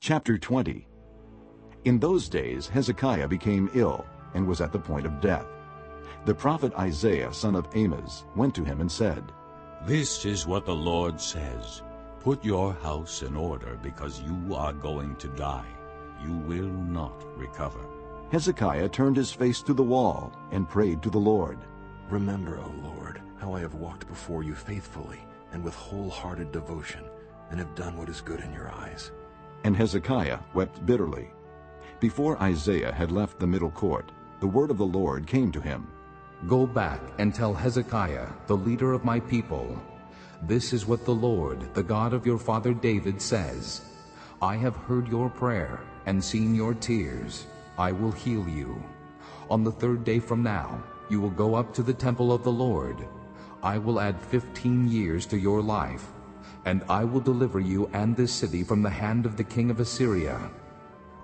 Chapter 20 In those days Hezekiah became ill and was at the point of death. The prophet Isaiah, son of Amoz, went to him and said, This is what the Lord says. Put your house in order, because you are going to die. You will not recover. Hezekiah turned his face to the wall and prayed to the Lord. Remember, O Lord, how I have walked before you faithfully and with wholehearted devotion, and have done what is good in your eyes. And Hezekiah wept bitterly. Before Isaiah had left the middle court, the word of the Lord came to him. Go back and tell Hezekiah, the leader of my people, This is what the Lord, the God of your father David, says. I have heard your prayer and seen your tears. I will heal you. On the third day from now, you will go up to the temple of the Lord. I will add fifteen years to your life, and I will deliver you and this city from the hand of the king of Assyria.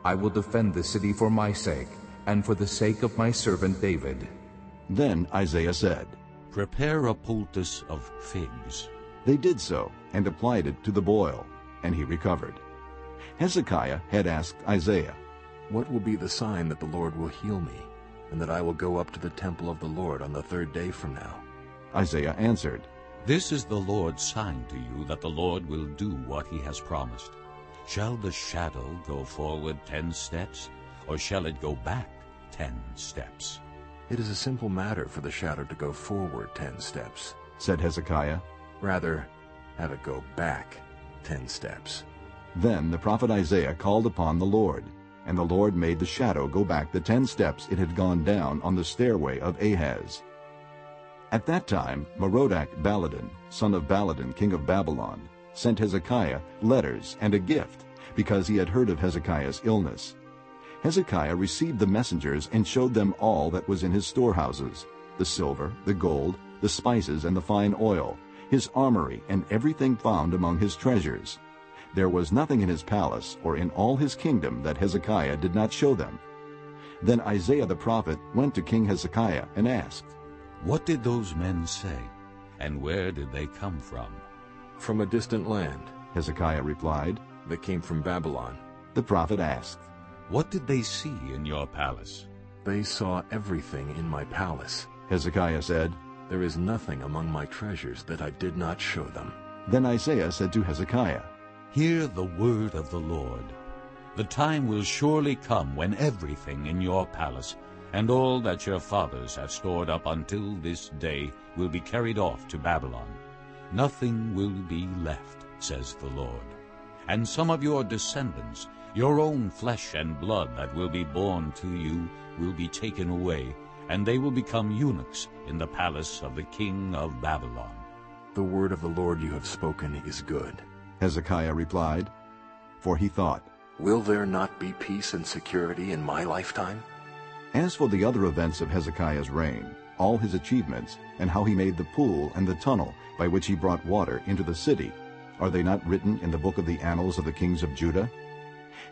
I will defend the city for my sake, and for the sake of my servant David. Then Isaiah said, Prepare a poultice of figs. They did so, and applied it to the boil, and he recovered. Hezekiah had asked Isaiah, What will be the sign that the Lord will heal me, and that I will go up to the temple of the Lord on the third day from now? Isaiah answered, This is the Lord's sign to you that the Lord will do what he has promised. Shall the shadow go forward ten steps, or shall it go back ten steps? It is a simple matter for the shadow to go forward ten steps. said Hezekiah. Rather, have it go back ten steps. Then the prophet Isaiah called upon the Lord, and the Lord made the shadow go back the ten steps it had gone down on the stairway of Ahaz. At that time Merodach Baladan, son of Baladan, king of Babylon, sent Hezekiah letters and a gift, because he had heard of Hezekiah's illness. Hezekiah received the messengers and showed them all that was in his storehouses, the silver, the gold, the spices, and the fine oil, his armory, and everything found among his treasures. There was nothing in his palace or in all his kingdom that Hezekiah did not show them. Then Isaiah the prophet went to King Hezekiah and asked, What did those men say, and where did they come from? From a distant land Hezekiah replied. They came from Babylon. The prophet asked, What did they see in your palace? They saw everything in my palace. Hezekiah said. There is nothing among my treasures that I did not show them. Then Isaiah said to Hezekiah, Hear the word of the Lord. The time will surely come when everything in your palace and all that your fathers have stored up until this day will be carried off to Babylon. Nothing will be left, says the Lord. And some of your descendants, your own flesh and blood that will be born to you, will be taken away, and they will become eunuchs in the palace of the king of Babylon. The word of the Lord you have spoken is good. Hezekiah replied, for he thought, Will there not be peace and security in my lifetime? As for the other events of Hezekiah's reign, all his achievements, and how he made the pool and the tunnel by which he brought water into the city, are they not written in the book of the annals of the kings of Judah?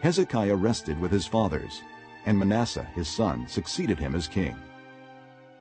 Hezekiah rested with his fathers, and Manasseh his son succeeded him as king.